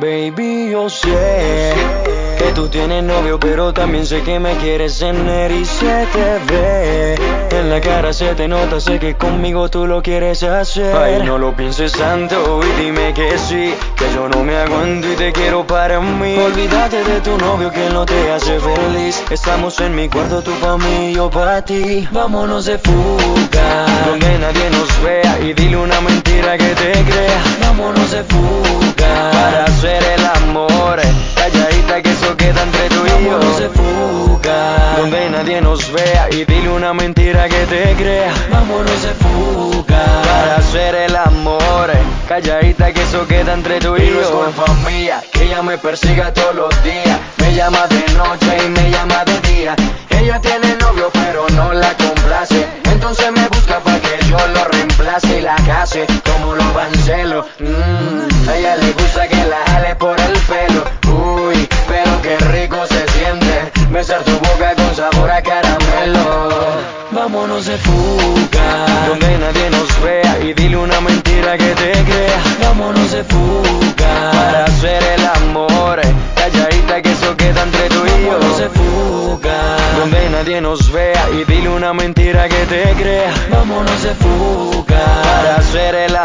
Baby, yo sé que tú tienes novio, pero también sé que me quieres tener y se te ve. En la cara se te nota, sé que conmigo tú lo quieres hacer. Ay, no lo pienses tanto y dime que sí, que yo no me aguanto y te quiero para mí. Olvídate de tu novio que no te hace feliz. Estamos en mi cuarto, tú pa' mí y yo pa' ti. Vámonos de fuga, donde nadie nos vea y dile una mentira que te crea. Vámonos de fuga, nadie nos vea y dile una mentira que te crea. Vámonos de fuga, para hacer el amor. Calladita que eso queda entre tú y yo. Y es culpa mía que ella me persiga todos los días. Me llama de noche y me llama de día. Ella tiene novio pero no la complace. Entonces me busca para que yo lo reemplace y la case como lo cancelo. Mm, Vámonos de fuga, donde nadie nos vea y dile una mentira que te crea. Vámonos de fuga, para hacer el amor. Calladita que eso queda entre tú y yo. Vámonos de fuga, donde nadie nos vea y dile una mentira que te crea. Vámonos de fuga, para hacer el amor.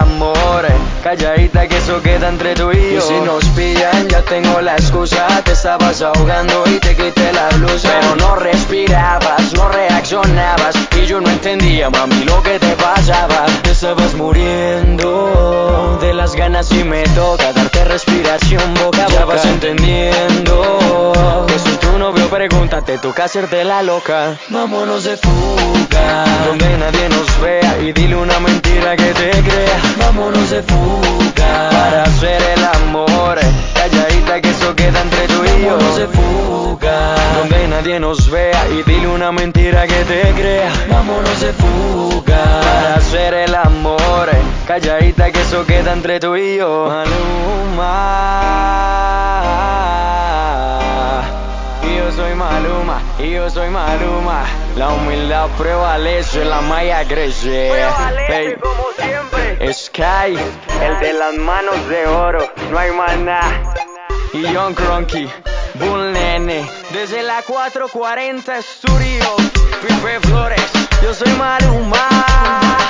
Que eso queda entre tú y yo. Y si nos pillan, ya tengo la excusa. Te estabas ahogando y te quité la blusa. Pero no respirabas, no reaccionabas. Y yo no entendía, mami, lo que te pasaba. Te estabas muriendo de las ganas y me toca Darte respiración boca a boca. Ya vas entendiendo Que soy tu novio, pregúntate, toca hacerte la loca. Vámonos de fuga. Donde nadie nos vea y dile una mentira que te crea. Vámonos de fuga nadie nos vea y dile una mentira que te crea. Vámonos de fuga Para hacer el amor Calladita que eso queda entre tú y yo. Maluma. Y yo soy Maluma Y yo soy Maluma. La humildad prevalece, la malla crece. Como siempre. Sky, el de las manos de oro, no hay más nada. Y Young Cronky, Bull Nene, desde la 440 Studio, Pipe Flores, yo soy Maluma.